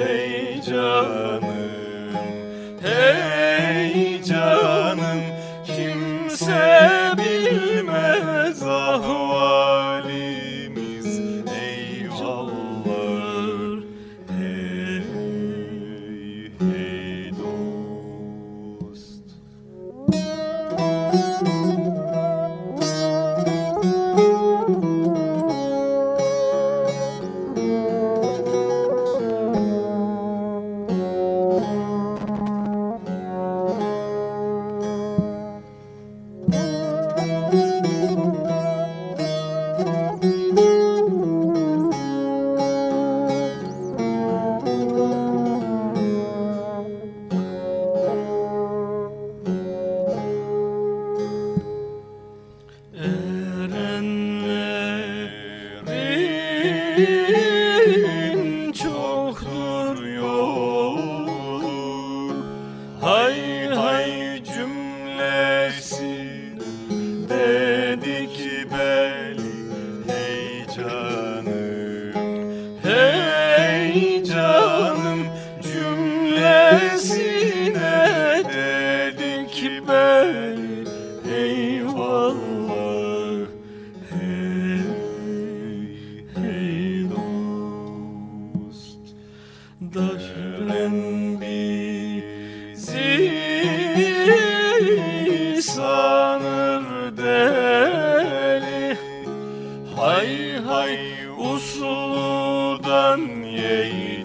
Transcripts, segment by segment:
ey jej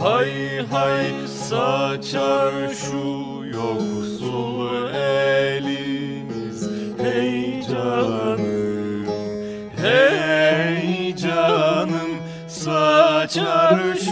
Hay hay saçar şu yoksul elimiz. Hey canım, hey canım saçar şu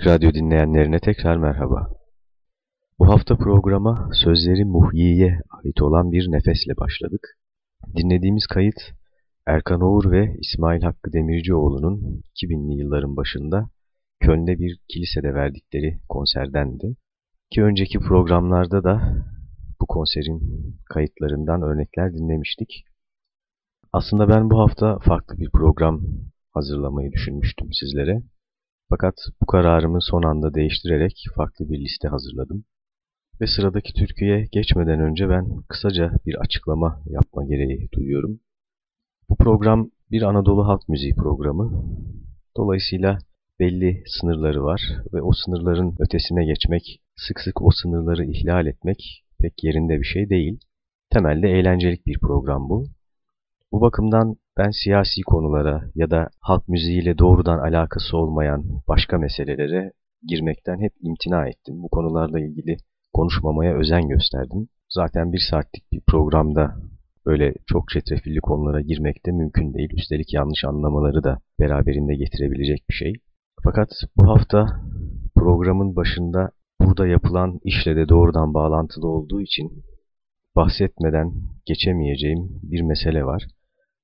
Açık Radyo dinleyenlerine tekrar merhaba. Bu hafta programa sözleri Muhyi'ye ait olan bir nefesle başladık. Dinlediğimiz kayıt Erkan Oğur ve İsmail Hakkı Demircioğlu'nun 2000'li yılların başında Köln'de bir kilisede verdikleri konserdendi. Ki önceki programlarda da bu konserin kayıtlarından örnekler dinlemiştik. Aslında ben bu hafta farklı bir program hazırlamayı düşünmüştüm sizlere. Fakat bu kararımı son anda değiştirerek farklı bir liste hazırladım. Ve sıradaki türküye geçmeden önce ben kısaca bir açıklama yapma gereği duyuyorum. Bu program bir Anadolu halk müziği programı. Dolayısıyla belli sınırları var ve o sınırların ötesine geçmek, sık sık o sınırları ihlal etmek pek yerinde bir şey değil. Temelde eğlencelik bir program bu. Bu bakımdan ben siyasi konulara ya da halk müziğiyle doğrudan alakası olmayan başka meselelere girmekten hep imtina ettim. Bu konularla ilgili konuşmamaya özen gösterdim. Zaten bir saatlik bir programda böyle çok çetrefilli konulara girmek de mümkün değil. Üstelik yanlış anlamaları da beraberinde getirebilecek bir şey. Fakat bu hafta programın başında burada yapılan işle de doğrudan bağlantılı olduğu için bahsetmeden geçemeyeceğim bir mesele var.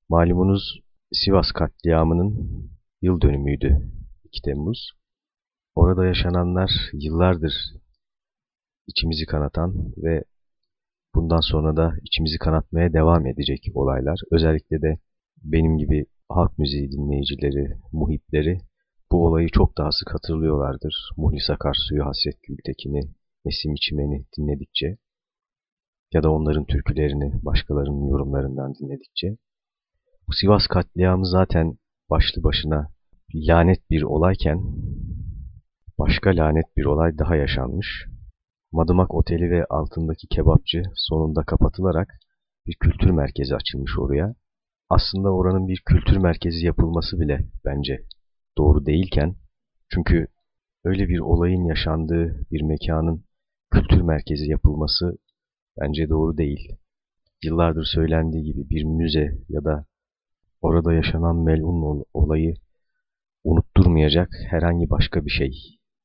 Malumunuz Sivas katliamının yıl dönümüydü 2 Temmuz. Orada yaşananlar yıllardır içimizi kanatan ve bundan sonra da içimizi kanatmaya devam edecek olaylar. Özellikle de benim gibi halk müziği dinleyicileri, muhipleri bu olayı çok daha sık hatırlıyorlardır. Muhlis Akarsu'yu, Hasret Gültekin'i, Nesim İçimeni dinledikçe ya da onların türkülerini başkalarının yorumlarından dinledikçe. Bu Sivas katliamı zaten başlı başına lanet bir olayken başka lanet bir olay daha yaşanmış. Madımak Oteli ve altındaki kebapçı sonunda kapatılarak bir kültür merkezi açılmış oraya. Aslında oranın bir kültür merkezi yapılması bile bence doğru değilken, çünkü öyle bir olayın yaşandığı bir mekanın kültür merkezi yapılması bence doğru değil. Yıllardır söylendiği gibi bir müze ya da orada yaşanan melun olayı unutturmayacak herhangi başka bir şey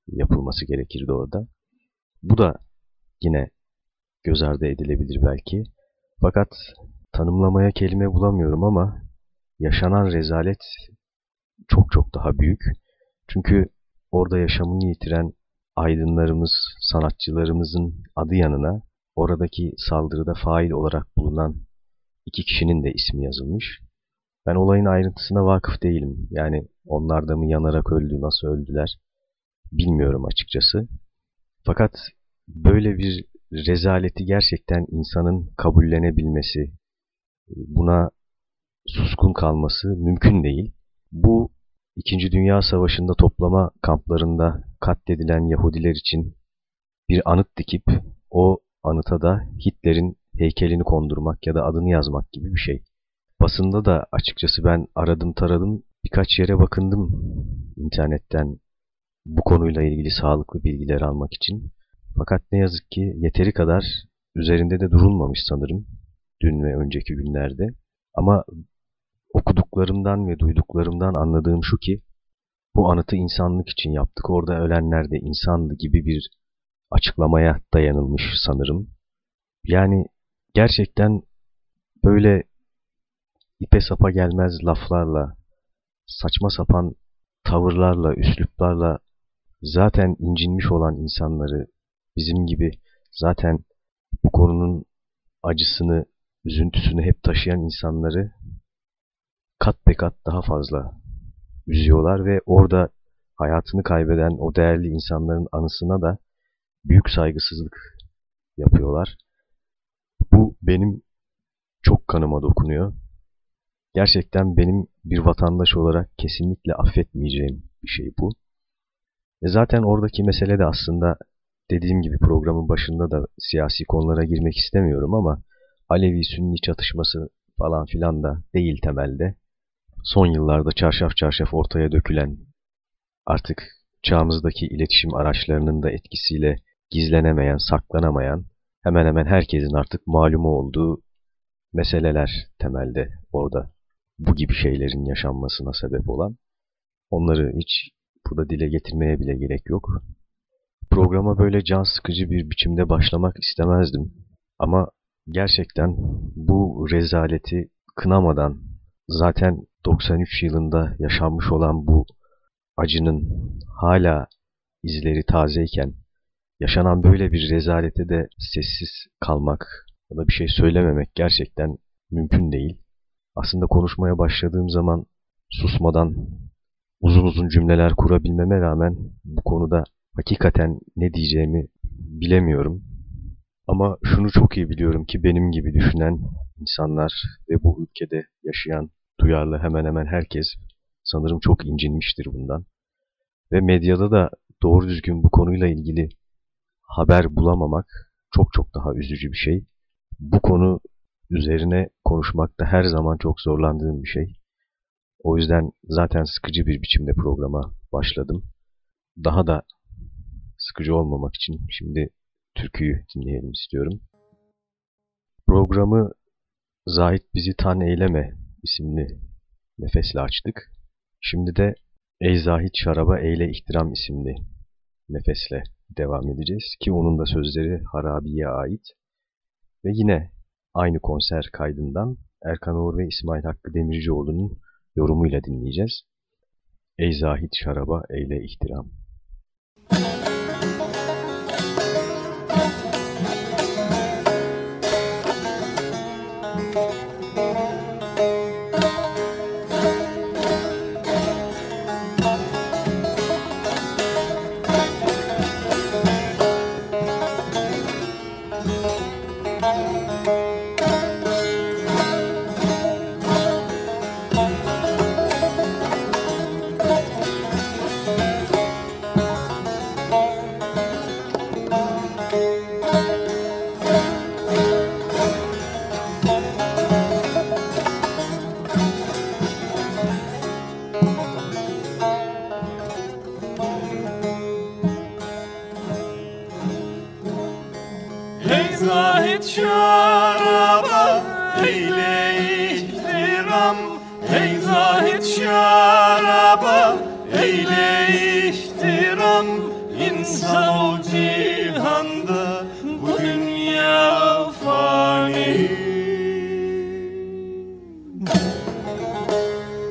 yapılması gerekirdi orada. Bu da yine göz ardı edilebilir belki. Fakat tanımlamaya kelime bulamıyorum ama yaşanan rezalet çok çok daha büyük. Çünkü orada yaşamını yitiren aydınlarımız, sanatçılarımızın adı yanına oradaki saldırıda fail olarak bulunan iki kişinin de ismi yazılmış. Ben olayın ayrıntısına vakıf değilim. Yani onlar da mı yanarak öldü, nasıl öldüler bilmiyorum açıkçası. Fakat böyle bir rezaleti gerçekten insanın kabullenebilmesi, buna suskun kalması mümkün değil. Bu İkinci Dünya Savaşı'nda toplama kamplarında katledilen Yahudiler için bir anıt dikip o anıta da Hitler'in heykelini kondurmak ya da adını yazmak gibi bir şey. Basında da açıkçası ben aradım taradım birkaç yere bakındım internetten bu konuyla ilgili sağlıklı bilgiler almak için. Fakat ne yazık ki yeteri kadar üzerinde de durulmamış sanırım dün ve önceki günlerde. Ama okuduklarımdan ve duyduklarımdan anladığım şu ki bu anıtı insanlık için yaptık. Orada ölenler de insandı gibi bir açıklamaya dayanılmış sanırım. Yani gerçekten böyle ipe sapa gelmez laflarla, saçma sapan tavırlarla, üsluplarla zaten incinmiş olan insanları bizim gibi zaten bu konunun acısını, üzüntüsünü hep taşıyan insanları kat be kat daha fazla üzüyorlar ve orada hayatını kaybeden o değerli insanların anısına da büyük saygısızlık yapıyorlar. Bu benim çok kanıma dokunuyor. Gerçekten benim bir vatandaş olarak kesinlikle affetmeyeceğim bir şey bu. E zaten oradaki mesele de aslında dediğim gibi programın başında da siyasi konulara girmek istemiyorum ama Alevi-Sünni çatışması falan filan da değil temelde. Son yıllarda çarşaf çarşaf ortaya dökülen artık çağımızdaki iletişim araçlarının da etkisiyle gizlenemeyen, saklanamayan, hemen hemen herkesin artık malumu olduğu meseleler temelde orada bu gibi şeylerin yaşanmasına sebep olan. Onları hiç Burada dile getirmeye bile gerek yok. Programa böyle can sıkıcı bir biçimde başlamak istemezdim. Ama gerçekten bu rezaleti kınamadan zaten 93 yılında yaşanmış olan bu acının hala izleri tazeyken yaşanan böyle bir rezalete de sessiz kalmak ya da bir şey söylememek gerçekten mümkün değil. Aslında konuşmaya başladığım zaman susmadan uzun uzun cümleler kurabilmeme rağmen bu konuda hakikaten ne diyeceğimi bilemiyorum. Ama şunu çok iyi biliyorum ki benim gibi düşünen insanlar ve bu ülkede yaşayan duyarlı hemen hemen herkes sanırım çok incinmiştir bundan. Ve medyada da doğru düzgün bu konuyla ilgili haber bulamamak çok çok daha üzücü bir şey. Bu konu üzerine konuşmakta her zaman çok zorlandığım bir şey. O yüzden zaten sıkıcı bir biçimde programa başladım. Daha da sıkıcı olmamak için şimdi türküyü dinleyelim istiyorum. Programı Zahit Bizi Tan Eyleme isimli nefesle açtık. Şimdi de Ey Zahit Şaraba Eyle İhtiram isimli nefesle devam edeceğiz ki onun da sözleri Harabi'ye ait. Ve yine aynı konser kaydından Erkan Oğur ve İsmail Hakkı Demircioğlu'nun yorumuyla dinleyeceğiz. Ey Zahit Şaraba Eyle İhtiram. Müzik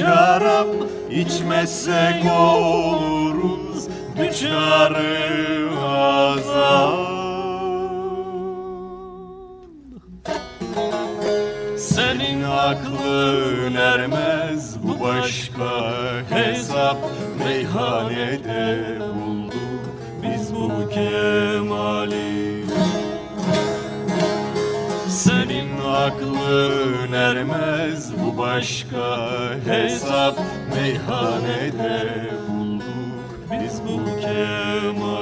şarap içmezsek oluruz düçarı azap Senin aklın ermez bu başka hesap. Meyhanede bulduk biz bu kemali. Senin aklın başka hesap Meyhanede bulduk. Biz bu kemali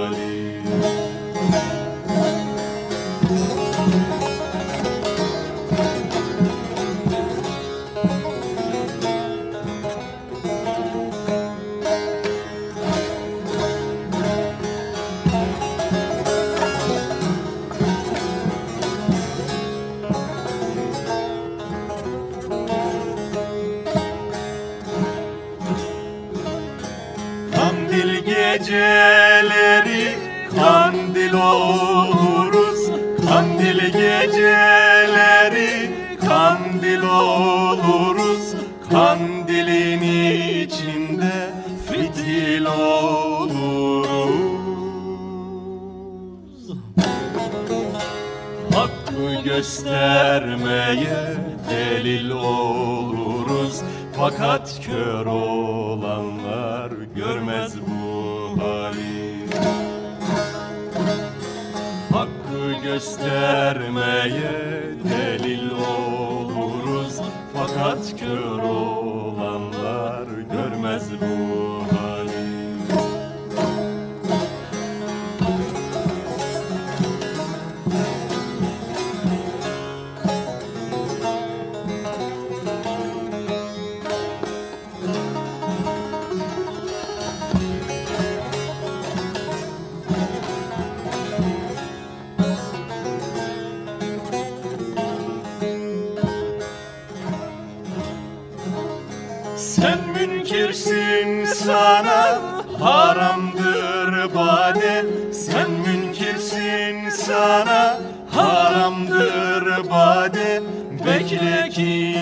Bekle ki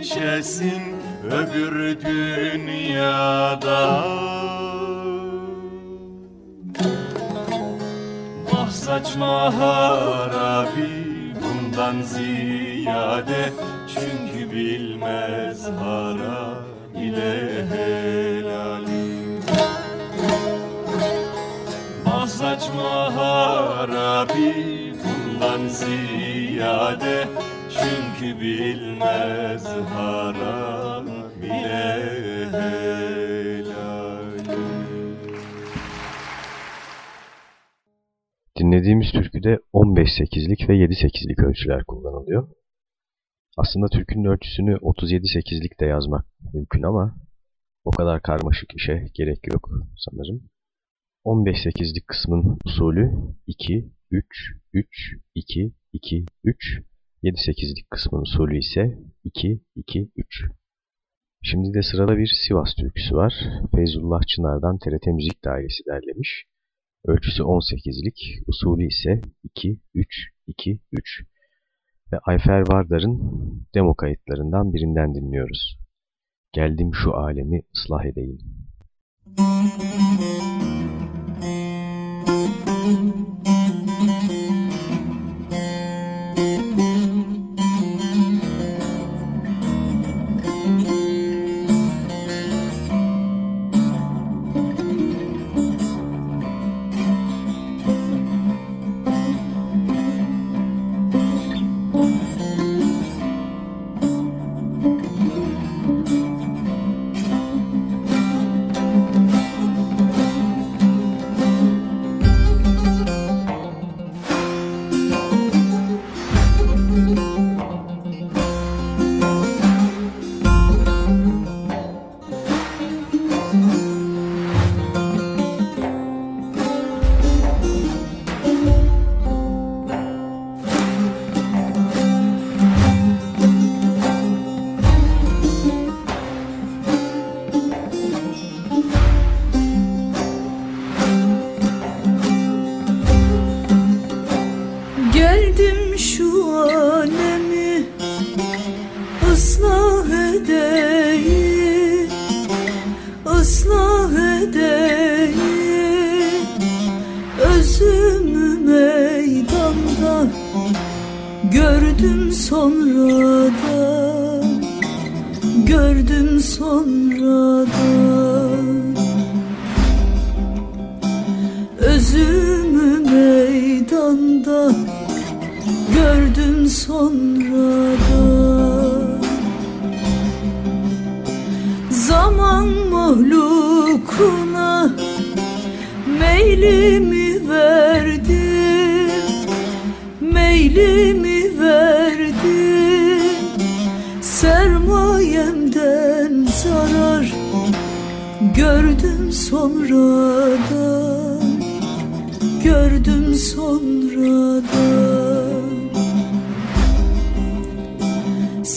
içesin öbür dünyada. Ah saçma harabi bundan ziyade Çünkü bilmez haram ile helali. Ah saçma harabi bundan ziyade Bilmez haram ile Dinlediğimiz türküde 15-8'lik ve 7-8'lik ölçüler kullanılıyor. Aslında türkünün ölçüsünü 37-8'lik de yazmak mümkün ama o kadar karmaşık işe gerek yok sanırım. 15-8'lik kısmın usulü 2, 3, 3, 2, 2, 3, 7-8'lik kısmın usulü ise 2, 2, 3. Şimdi de sırada bir Sivas türküsü var. Feyzullah Çınar'dan TRT Müzik Dairesi derlemiş. Ölçüsü 18'lik, usulü ise 2, 3, 2, 3. Ve Ayfer Vardar'ın demo kayıtlarından birinden dinliyoruz. Geldim şu alemi ıslah edeyim. Geldim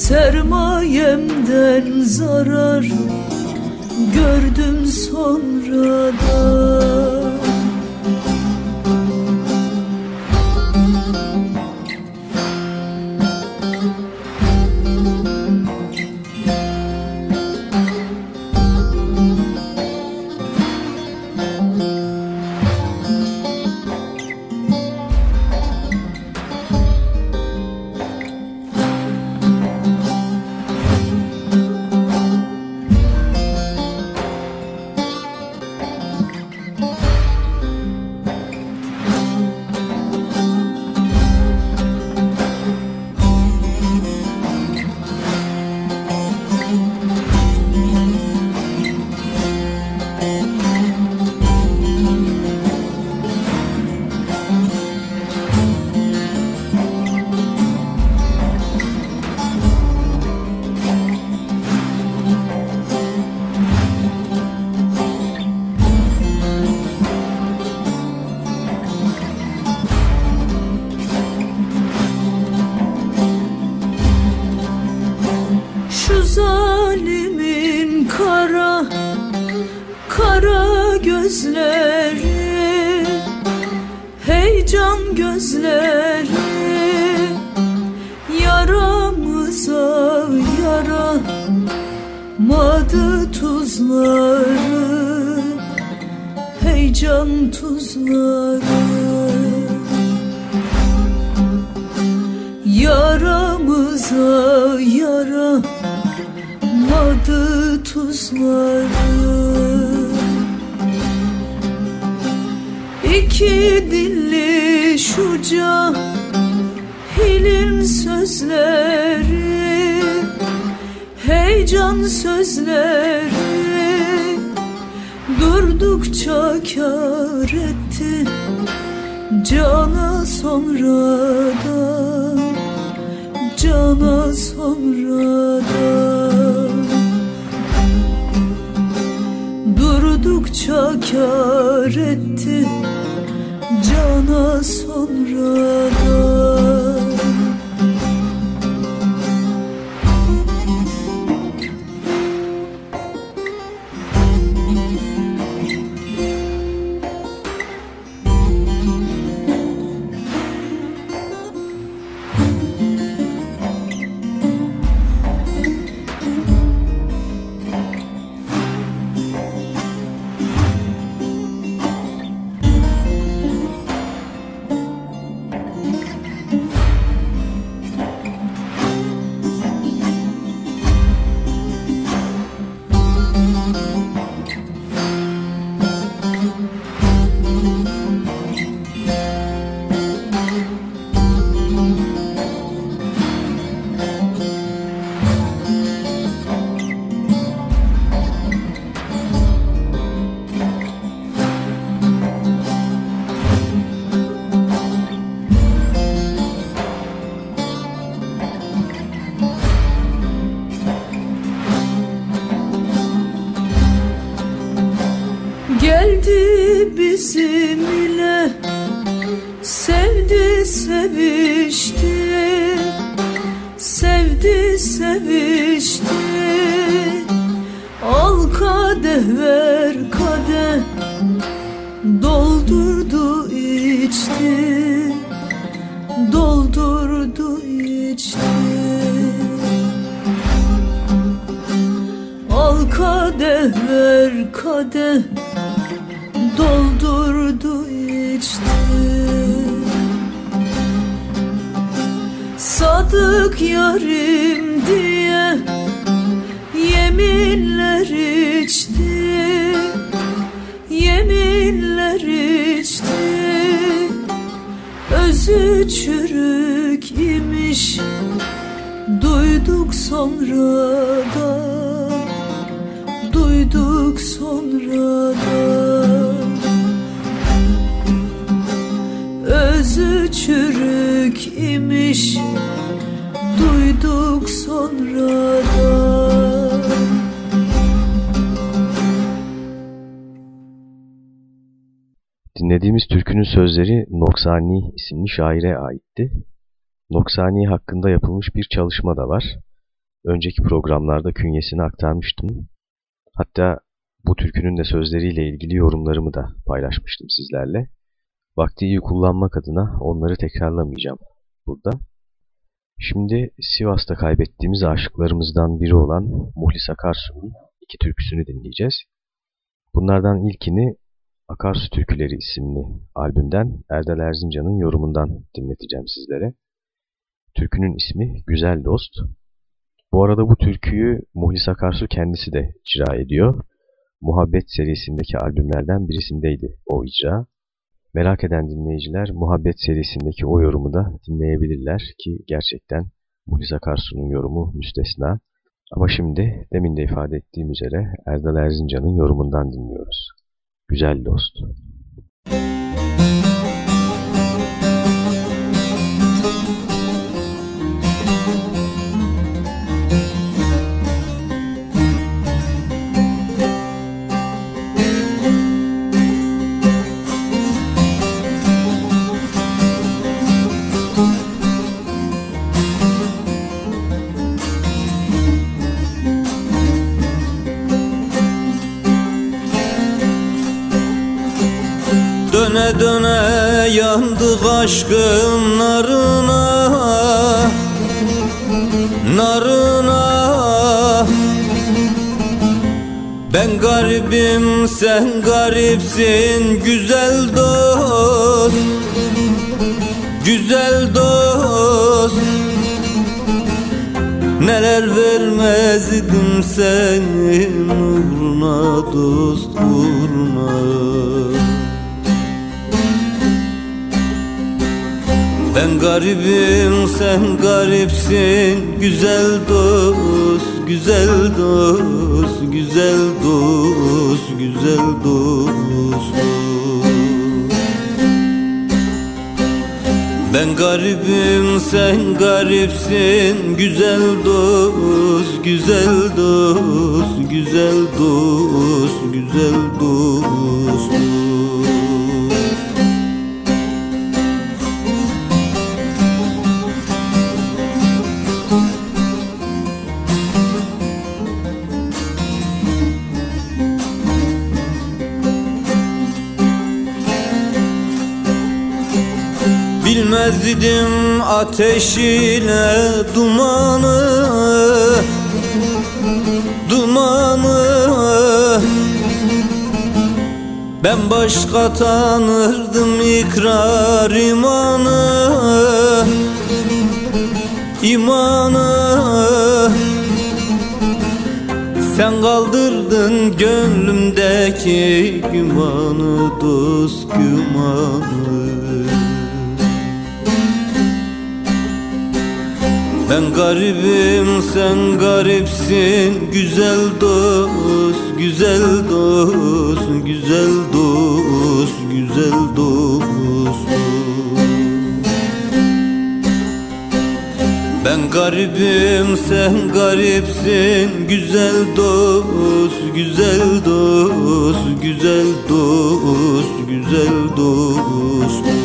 Sermayemden zarar gördüm sonradan Yaramıza yaramadı tuzları. İki dilli şu cahilin sözleri Heyecan sözleri. Durdukça kar etti Cana sonradan Cana sonradan Durdukça kar etti. Cana sonradan Noksani isimli şaire aitti. Noksani hakkında yapılmış bir çalışma da var. Önceki programlarda künyesini aktarmıştım. Hatta bu türkünün de sözleriyle ilgili yorumlarımı da paylaşmıştım sizlerle. Vakti iyi kullanmak adına onları tekrarlamayacağım burada. Şimdi Sivas'ta kaybettiğimiz aşıklarımızdan biri olan Muhlis Akarsu'nun iki türküsünü dinleyeceğiz. Bunlardan ilkini Akarsu Türküleri isimli albümden Erdal Erzincan'ın yorumundan dinleteceğim sizlere. Türkünün ismi Güzel Dost. Bu arada bu türküyü Muhlis Akarsu kendisi de icra ediyor. Muhabbet serisindeki albümlerden birisindeydi o icra. Merak eden dinleyiciler Muhabbet serisindeki o yorumu da dinleyebilirler ki gerçekten Muhlis Akarsu'nun yorumu müstesna. Ama şimdi demin de ifade ettiğim üzere Erdal Erzincan'ın yorumundan dinliyoruz. Güzel dost. Aşkın narına Narına. Ben garibim sen garipsin güzel dost Güzel dost. Neler vermezdim senin uğruna dost uğruna Ben garibim sen garipsin. Güzel dost güzel dost güzel dost güzel dost. Ben garibim sen garipsin. Güzel dost güzel dost güzel dost güzel dost. Bilmezdim ateş ile dumanı Dumanı. Ben başka tanırdım ikrar imanı İmanı. Sen kaldırdın gönlümdeki gümanı dost gümanı Ben garibim sen garipsin. Güzel dost, güzel dost Güzel dost, güzel dost. Ben garibim sen garipsin. Güzel dost, güzel dost Güzel dost, güzel dost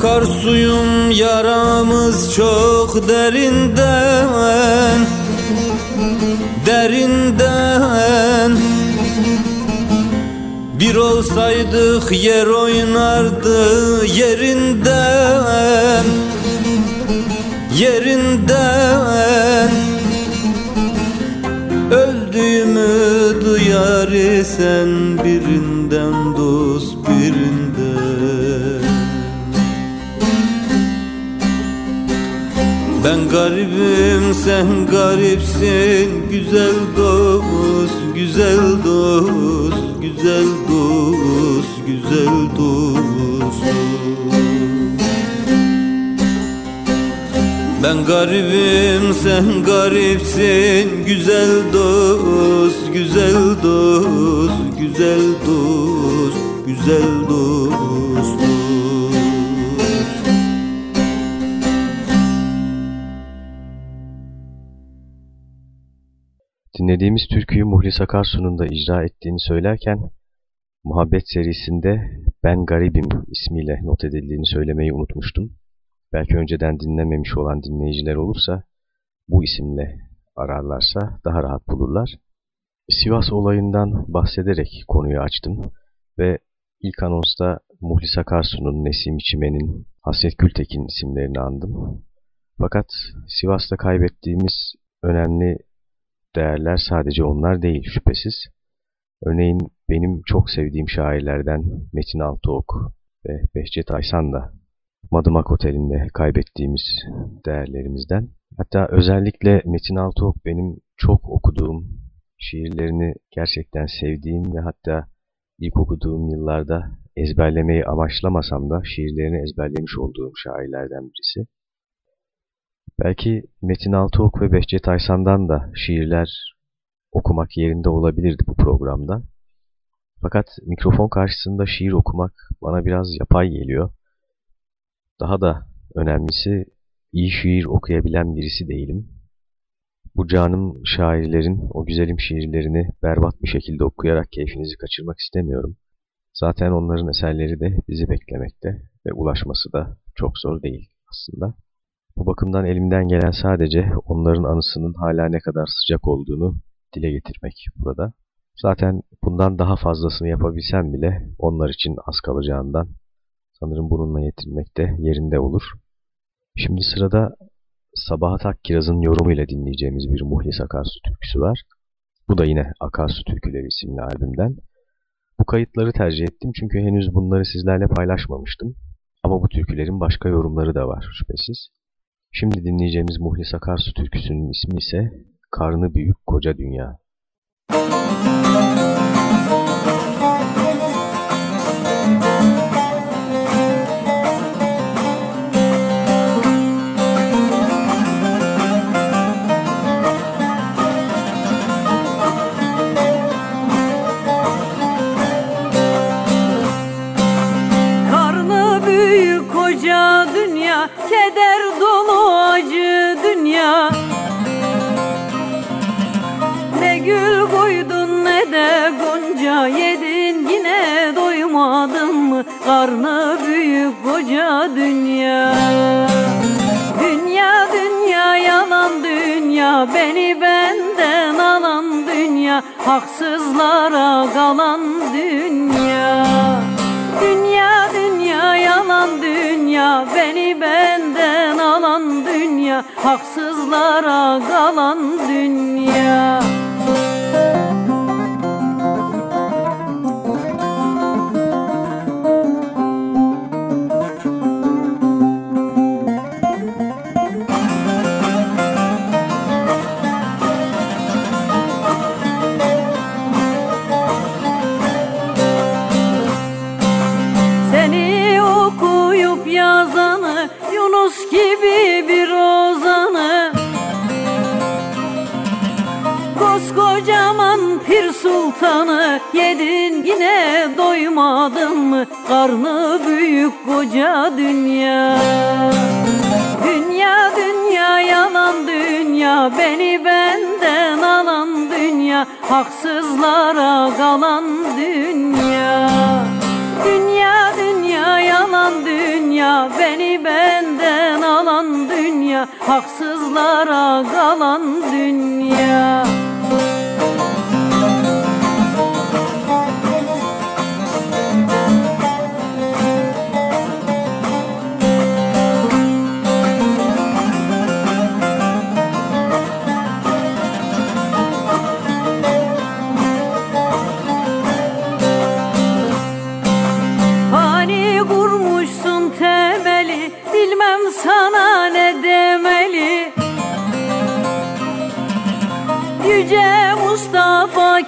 Akar suyum yaramız çok derinden Derinden. Bir olsaydık yer oynardı yerinden Yerinden. Öldüğümü duyar isen garibim sen garipsin. Güzel dost, güzel dost Güzel dost, güzel dost Ben garibim sen garipsin. Güzel dost, güzel dost Güzel dost, güzel dost Dinlediğimiz türküyü Muhlis Akarsu'nun da icra ettiğini söylerken Muhabbet serisinde Ben Garibim ismiyle not edildiğini söylemeyi unutmuştum. Belki önceden dinlememiş olan dinleyiciler olursa bu isimle ararlarsa daha rahat bulurlar. Sivas olayından bahsederek konuyu açtım ve ilk anonsta Muhlis Akarsu'nun, Nesim İçimen'in, Hasret Gültekin isimlerini andım. Fakat Sivas'ta kaybettiğimiz önemli değerler sadece onlar değil şüphesiz. Örneğin benim çok sevdiğim şairlerden Metin Altıok ve Behçet Aysan da Madımak Oteli'nde kaybettiğimiz değerlerimizden. Hatta özellikle Metin Altıok benim çok okuduğum, şiirlerini gerçekten sevdiğim ve hatta ilk okuduğum yıllarda ezberlemeyi amaçlamasam da şiirlerini ezberlemiş olduğum şairlerden birisi. Belki Metin Altıok ve Behçet Aysan'dan da şiirler okumak yerinde olabilirdi bu programda. Fakat mikrofon karşısında şiir okumak bana biraz yapay geliyor. Daha da önemlisi iyi şiir okuyabilen birisi değilim. Bu canım şairlerin o güzelim şiirlerini berbat bir şekilde okuyarak keyfinizi kaçırmak istemiyorum. Zaten onların eserleri de bizi beklemekte ve ulaşması da çok zor değil aslında. Bu bakımdan elimden gelen sadece onların anısının hala ne kadar sıcak olduğunu dile getirmek burada. Zaten bundan daha fazlasını yapabilsem bile onlar için az kalacağından sanırım bununla yetinmek de yerinde olur. Şimdi sırada Sabahat Akkiraz'ın yorumuyla dinleyeceğimiz bir Muhlis Akarsu türküsü var. Bu da yine Akarsu Türküleri isimli albümden. Bu kayıtları tercih ettim çünkü henüz bunları sizlerle paylaşmamıştım. Ama bu türkülerin başka yorumları da var şüphesiz. Şimdi dinleyeceğimiz Muhlis Akarsu türküsünün ismi ise Karnı Büyük Koca Dünya. Müzik Karnı büyük koca dünya. Dünya dünya yalan dünya. Beni benden alan dünya. Haksızlara kalan dünya. Dünya dünya yalan dünya. Beni benden alan dünya. Haksızlara kalan dünya sultanı yedin yine doymadın mı? Karnı büyük koca dünya. Dünya dünya yalan dünya Beni benden alan dünya Haksızlara kalan dünya. Dünya dünya yalan dünya Beni benden alan dünya Haksızlara kalan dünya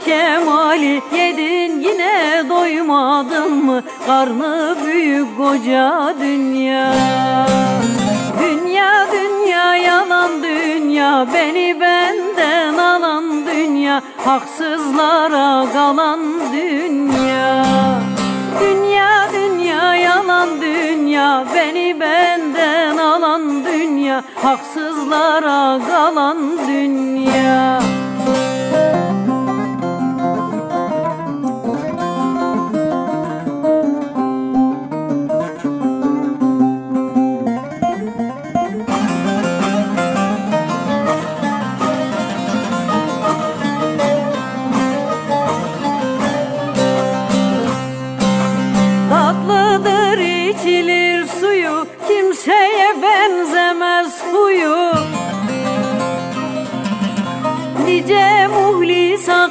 Kemali yedin yine doymadın mı? Karnı büyük koca dünya. Dünya dünya yalan dünya Beni benden alan dünya Haksızlara kalan dünya. Dünya dünya yalan dünya Beni benden alan dünya Haksızlara kalan dünya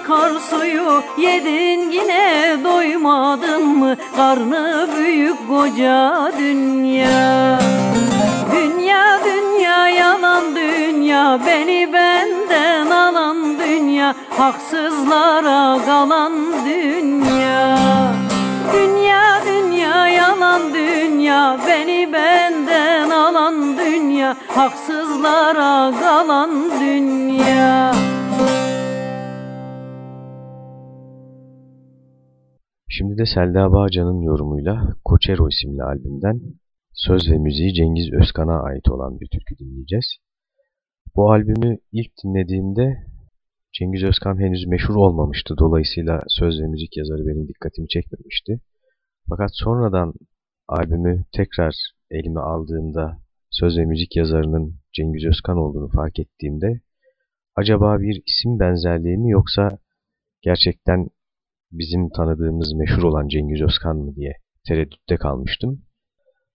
akar suyu Yedin yine doymadın mı? Karnı büyük koca dünya. Dünya dünya yalan dünya Beni benden alan dünya Haksızlara kalan dünya. Dünya dünya yalan dünya Beni benden alan dünya Haksızlara kalan dünya Şimdi de Selda Bağcan'ın yorumuyla Koçero isimli albümden söz ve müziği Cengiz Özkan'a ait olan bir türkü dinleyeceğiz. Bu albümü ilk dinlediğimde Cengiz Özkan henüz meşhur olmamıştı. Dolayısıyla söz ve müzik yazarı benim dikkatimi çekmemişti. Fakat sonradan albümü tekrar elime aldığımda söz ve müzik yazarının Cengiz Özkan olduğunu fark ettiğimde acaba bir isim benzerliği mi yoksa gerçekten bizim tanıdığımız meşhur olan Cengiz Özkan mı diye tereddütte kalmıştım.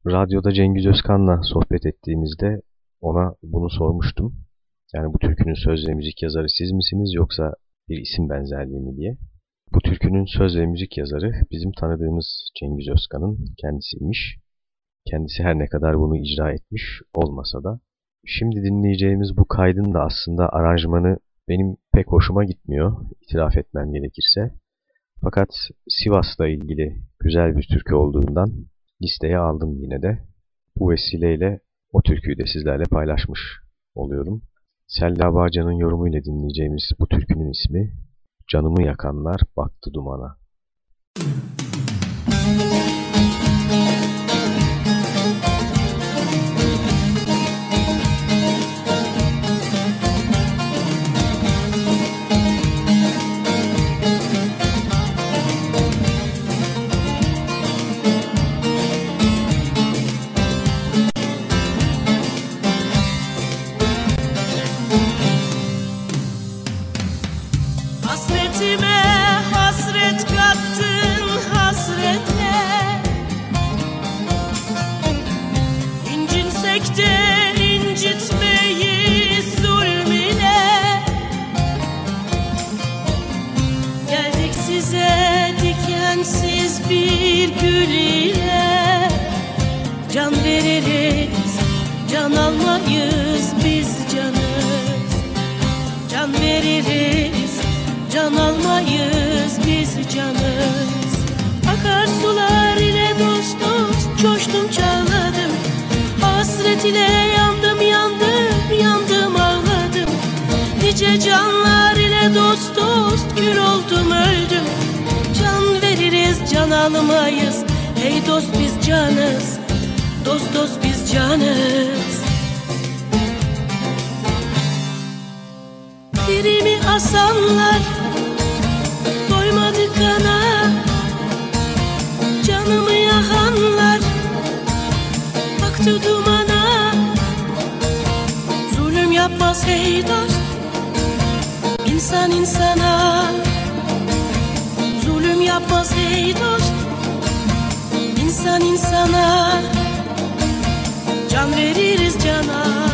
Radyoda Cengiz Özkan'la sohbet ettiğimizde ona bunu sormuştum. Yani bu türkünün söz ve müzik yazarı siz misiniz yoksa bir isim benzerliği mi diye. Bu türkünün söz ve müzik yazarı bizim tanıdığımız Cengiz Özkan'ın kendisiymiş. Kendisi her ne kadar bunu icra etmiş olmasa da. Şimdi dinleyeceğimiz bu kaydın da aslında aranjmanı benim pek hoşuma gitmiyor, itiraf etmem gerekirse. Fakat Sivas'la ilgili güzel bir türkü olduğundan listeye aldım yine de. Bu vesileyle o türküyü de sizlerle paylaşmış oluyorum. Selda Bağcan'ın yorumuyla dinleyeceğimiz bu türkünün ismi Canımı Yakanlar Baktı Dumana. Müzik olmaz ey dost İnsan insana. Zulüm yapmaz ey dost İnsan insana. Can veririz cana.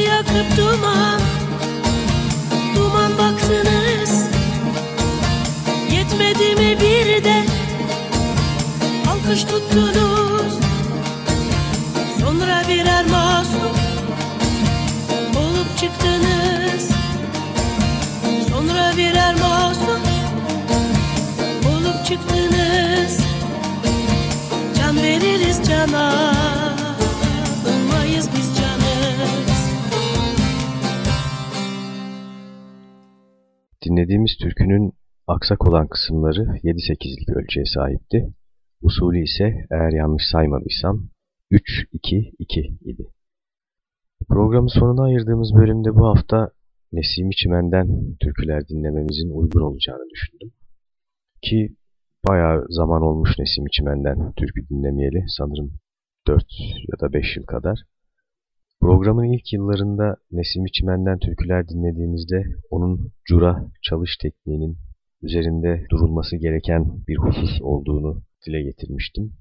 yakıp duman. Duman baktınız. Yetmedi mi bir de? Alkış tuttunuz. Sonra birer masum Olup çıktınız. Sonra birer masum Olup çıktınız. Can veririz cana. Dinlediğimiz türkünün aksak olan kısımları 7-8'lik ölçüye sahipti. Usulü ise eğer yanlış saymadıysam 3-2-2 idi. Programın sonuna ayırdığımız bölümde bu hafta Nesim İçimen'den türküler dinlememizin uygun olacağını düşündüm. Ki bayağı zaman olmuş Nesim İçimen'den türkü dinlemeyeli sanırım 4 ya da 5 yıl kadar. Programın ilk yıllarında Nesim İçimen'den türküler dinlediğimizde onun cura çalış tekniğinin üzerinde durulması gereken bir husus olduğunu dile getirmiştim.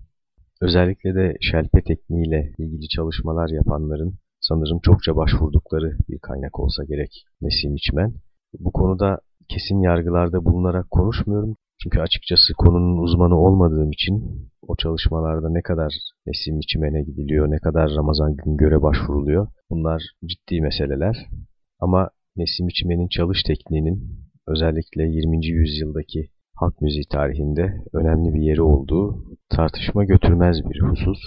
Özellikle de şelpe tekniğiyle ilgili çalışmalar yapanların sanırım çokça başvurdukları bir kaynak olsa gerek Nesim İçmen. Bu konuda kesin yargılarda bulunarak konuşmuyorum. Çünkü açıkçası konunun uzmanı olmadığım için o çalışmalarda ne kadar Nesim İçmen'e gidiliyor, ne kadar Ramazan Güngör'e başvuruluyor bunlar ciddi meseleler. Ama Nesim İçmen'in çalış tekniğinin özellikle 20. yüzyıldaki halk müziği tarihinde önemli bir yeri olduğu tartışma götürmez bir husus.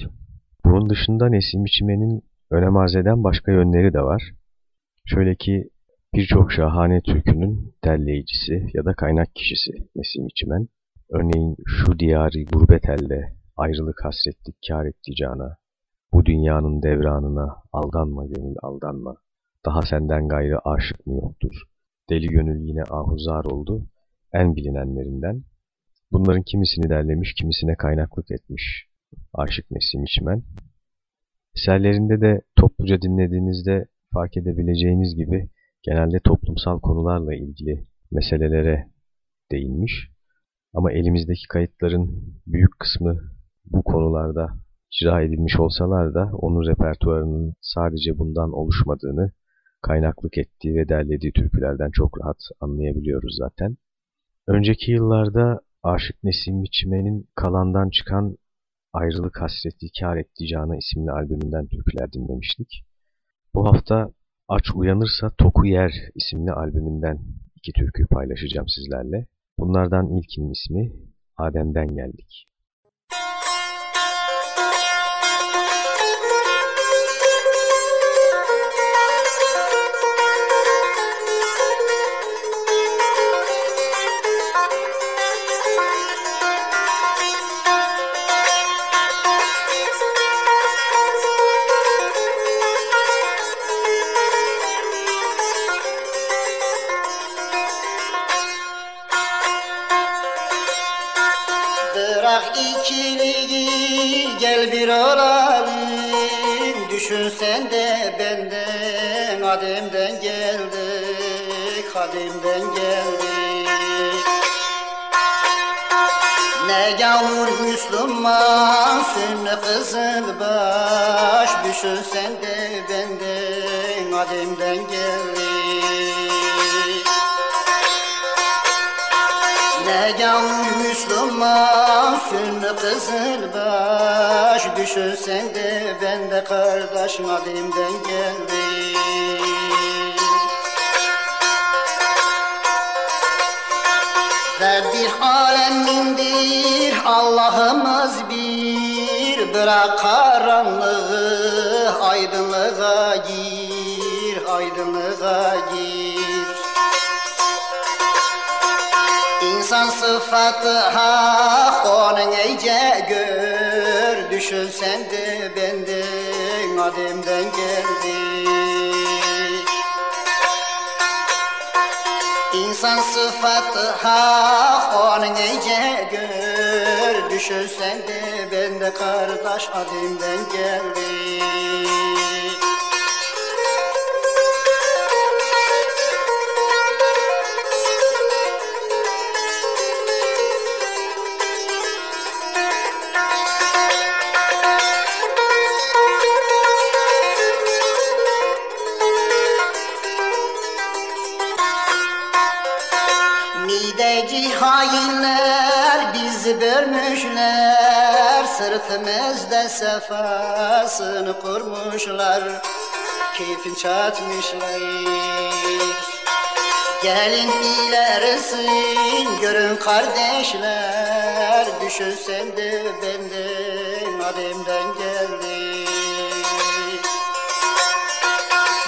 Bunun dışında Nesim İçmen'in önem arz eden başka yönleri de var. Şöyle ki birçok şahane türkünün derleyicisi ya da kaynak kişisi Nesim İçmen. Örneğin şu diyarı gurbet elde, ayrılık hasretlik kar etti cana. Bu dünyanın devranına aldanma gönül aldanma. Daha senden gayrı aşık mı yoktur? Deli gönül yine ahuzar oldu, en bilinenlerinden. Bunların kimisini derlemiş, kimisine kaynaklık etmiş Aşık Nesim İçmen. Eserlerinde de topluca dinlediğinizde fark edebileceğiniz gibi genelde toplumsal konularla ilgili meselelere değinmiş. Ama elimizdeki kayıtların büyük kısmı bu konularda icra edilmiş olsalar da onun repertuarının sadece bundan oluşmadığını kaynaklık ettiği ve derlediği türkülerden çok rahat anlayabiliyoruz zaten. Önceki yıllarda Aşık Nesim Biçime'nin kalandan çıkan Ayrılık Hasreti Kâr Etti Cana isimli albümünden türküler dinlemiştik. Bu hafta Aç Uyanırsa Toku Yer isimli albümünden iki türkü paylaşacağım sizlerle. Bunlardan ilkinin ismi Adem'den Geldik. Sen de benden Adem'den geldik Adem'den geldik. Ne gavur Müslüman sünni kızıl baş Düşünsen de benden Adem'den geldik Müslüman sünni kızıl baş. Düşünsen de ben de kardeş madimden geldim. Rabbil alemindir Allah'ımız bir. Bırak Hak onun iyice gör Düşünsen de benden ademden geldi. İnsan sıfatı hak onun iyice gör Düşünsen de ben de kardeş ademden geldi Sırtımızda sefasını kurmuşlar. Keyfin çatmışlar. Gelin ilerisin görün kardeşler. Düşünsen de benden ademden geldi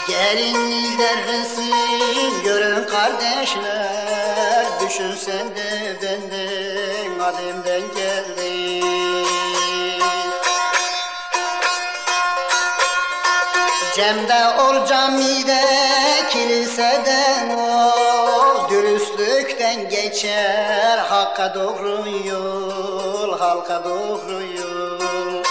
Gelin ilerisin görün kardeşler. Düşünsen de benden Adem'den geldi Cemde ol camide kiliseden ol. Dürüstlükten geçer hakka doğru yol Halka doğru yol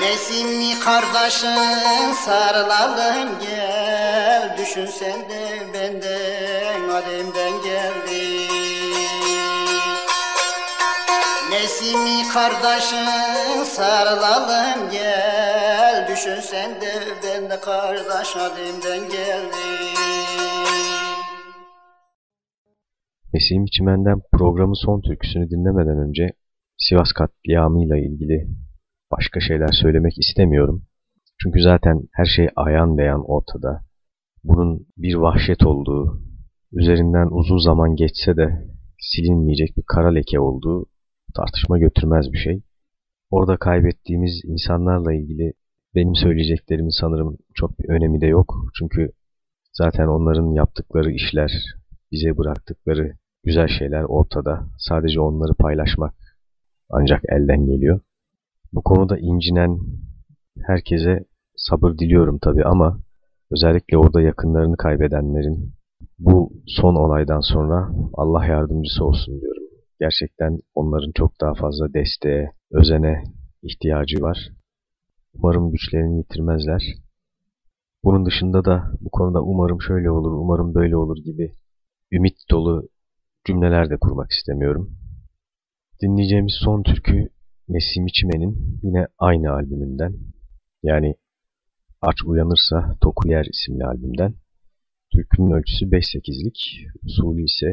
Nesimli kardeşim sarılalım gel. Düşünsen de benden Adem'den geldi. Nesimi kardeşim sarılalım gel Düşünsen de ben de kardeş adımdan geldim Nesim Çimen'den programın son türküsünü dinlemeden önce Sivas katliamıyla ilgili başka şeyler söylemek istemiyorum. Çünkü zaten her şey ayan beyan ortada. Bunun bir vahşet olduğu, üzerinden uzun zaman geçse de silinmeyecek bir kara leke olduğu tartışma götürmez bir şey. Orada kaybettiğimiz insanlarla ilgili benim söyleyeceklerimin sanırım çok bir önemi de yok. Çünkü zaten onların yaptıkları işler, bize bıraktıkları güzel şeyler ortada. Sadece onları paylaşmak ancak elden geliyor. Bu konuda incinen herkese sabır diliyorum tabii ama özellikle orada yakınlarını kaybedenlerin bu son olaydan sonra Allah yardımcısı olsun diyorum. Gerçekten onların çok daha fazla desteğe, özene ihtiyacı var. Umarım güçlerini yitirmezler. Bunun dışında da bu konuda umarım şöyle olur, umarım böyle olur gibi ümit dolu cümleler de kurmak istemiyorum. Dinleyeceğimiz son türkü Nesim İçimen'in yine aynı albümünden yani Aç Uyanırsa Toku Yer isimli albümden. Türkünün ölçüsü 5-8'lik, usulü ise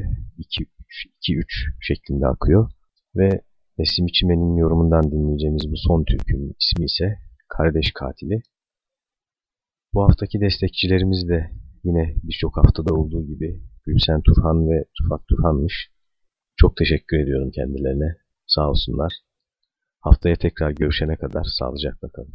2-3 şeklinde akıyor ve Nesim İçimen'in yorumundan dinleyeceğimiz bu son türkünün ismi ise Kardeş Katili. Bu haftaki destekçilerimiz de yine birçok haftada olduğu gibi Gülsen Turhan ve Rıfat Turhan'mış. Çok teşekkür ediyorum kendilerine. Sağ olsunlar. Haftaya tekrar görüşene kadar sağlıcakla kalın.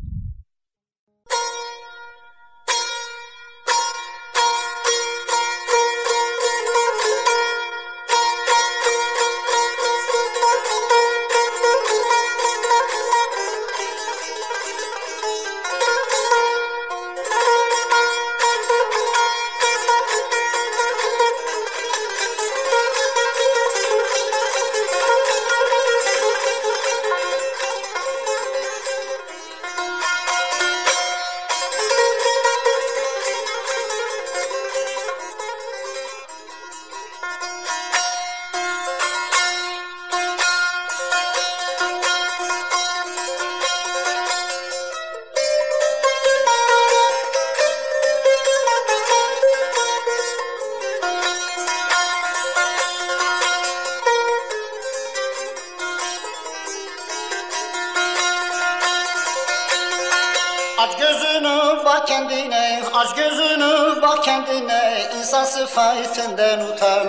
Kendine, aç gözünü bak kendine İnsan sıfatından utan.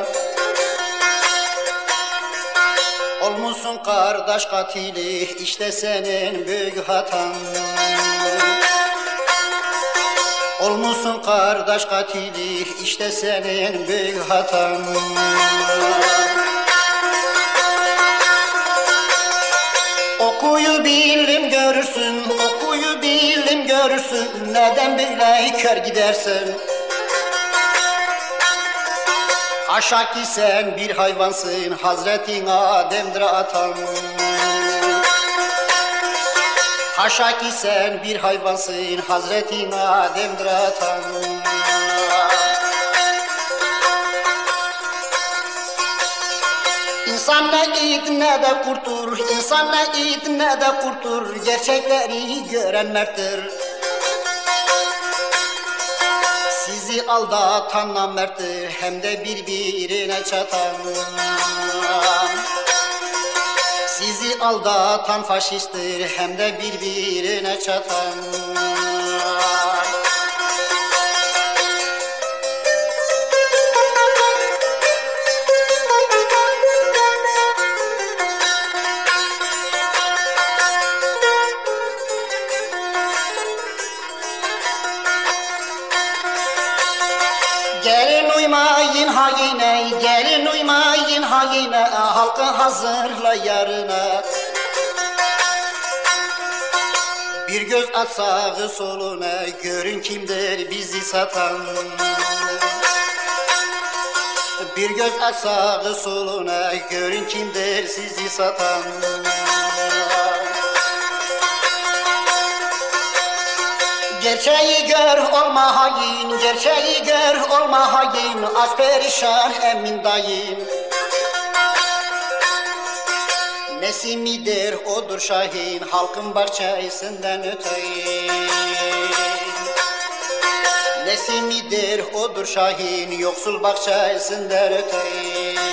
Olmuşsun kardeş katili, işte senin büyük hatan. Olmuşsun kardeş katili, işte senin büyük hatan. Okuyu bilim görürsün, görürsün Neden böyle kör gidersin? Haşa ki sen bir hayvansın, Hazretin Adem'dir atan Haşa ki sen bir hayvansın, Hazretin Adem'dir atan İnsan ne it ne de kurtur, insan ne it ne de kurtur, gerçekleri gören merttir. Sizi aldatan namerttir, hem de birbirine çatan. Sizi aldatan faşisttir, hem de birbirine çatan. Uymayın hayine, gelin uymayın hayine Halkı hazırla yarına. Bir göz at sağı soluna Görün kimdir bizi satan. Bir göz at sağı soluna Görün kimdir sizi satan Gerçeği gör olma hain, gerçeği gör olma hain. Az perişan emin dayın Nesimidir odur şahin. Halkın bahçesinden öteyim. Nesimidir odur şahin. Yoksul bahçesinden öteyim